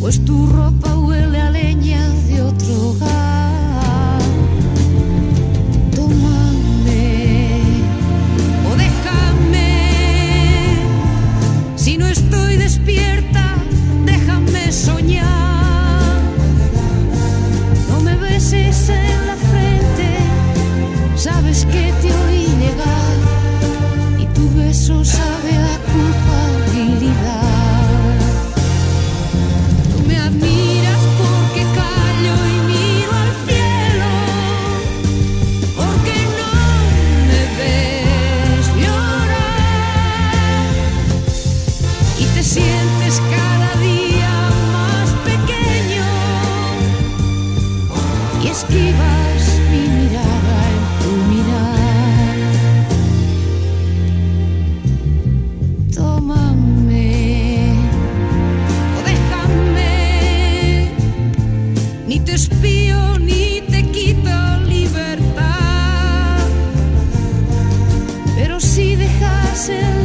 pues tu ropa huele a leña de otro hogar. Tómame o déjame, si no estoy despierta, déjame soñar. No me beses sientes cada día más pequeño y esquivas mi mirada en tu mirar. Tómame o déjame, ni te espío ni te quito libertad. Pero si dejas el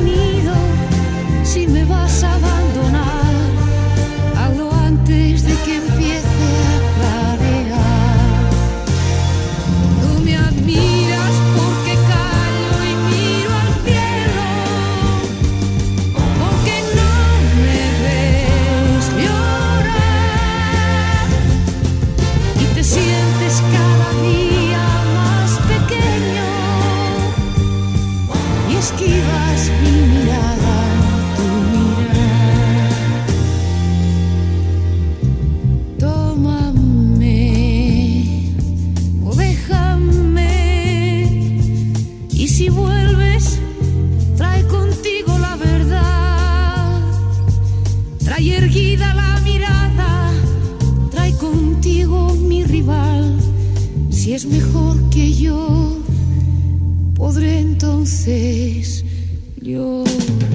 es mejor que yo, podré entonces you.